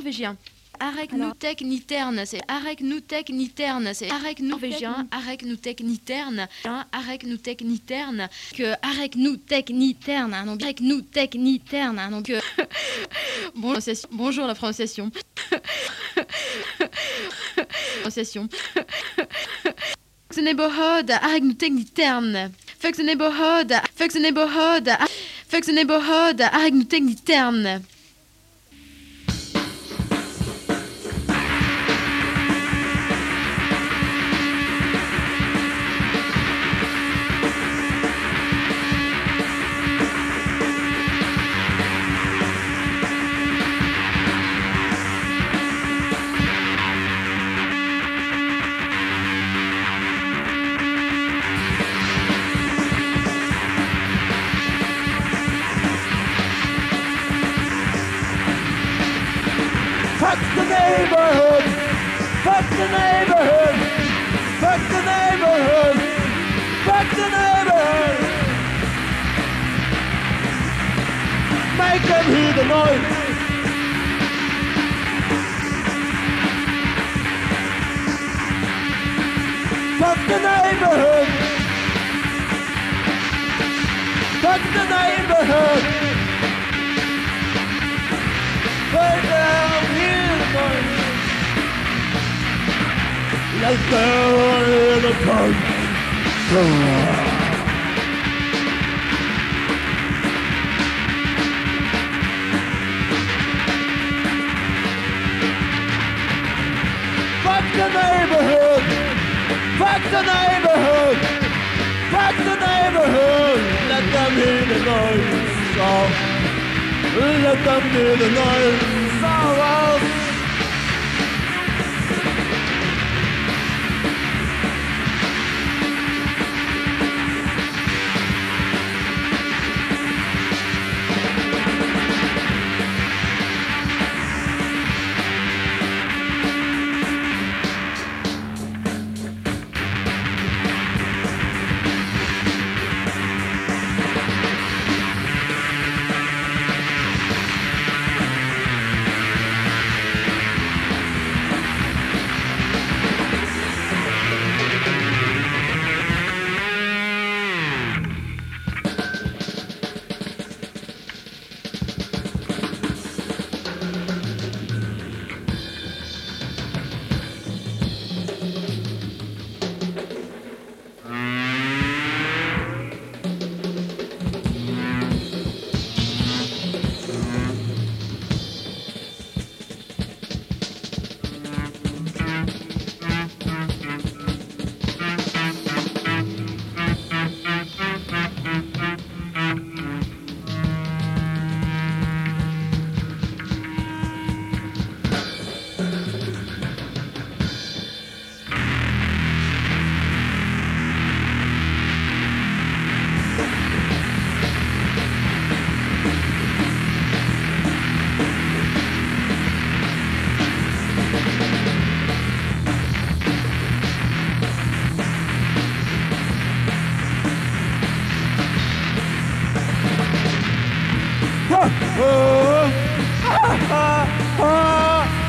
norvégien. Arek Nutek Niterne, c'est Arek Nutek Niterne, c'est Arek norvégien, Arek Nutek Niterne, Arek Nutek Niterne, que Arek Nutek Niterne, un nom Nutek Niterne, un nom que. Bonjour la prononciation. Prononciation. the neighborhood, Arek Nutek Niterne. Fuck the neighborhood, fuck the neighborhood, fuck the neighborhood, Arek Nutek Niterne. Fuck the neighborhood! Fuck the neighborhood! Fuck the neighborhood! Fuck the neighborhood! Make them hear the noise! Let's go in the. Fuck the neighborhood! Fuck the neighborhood! Fuck the neighborhood! Let them hear the noise. Oh. Let them hear the noise. ah, ah, ah.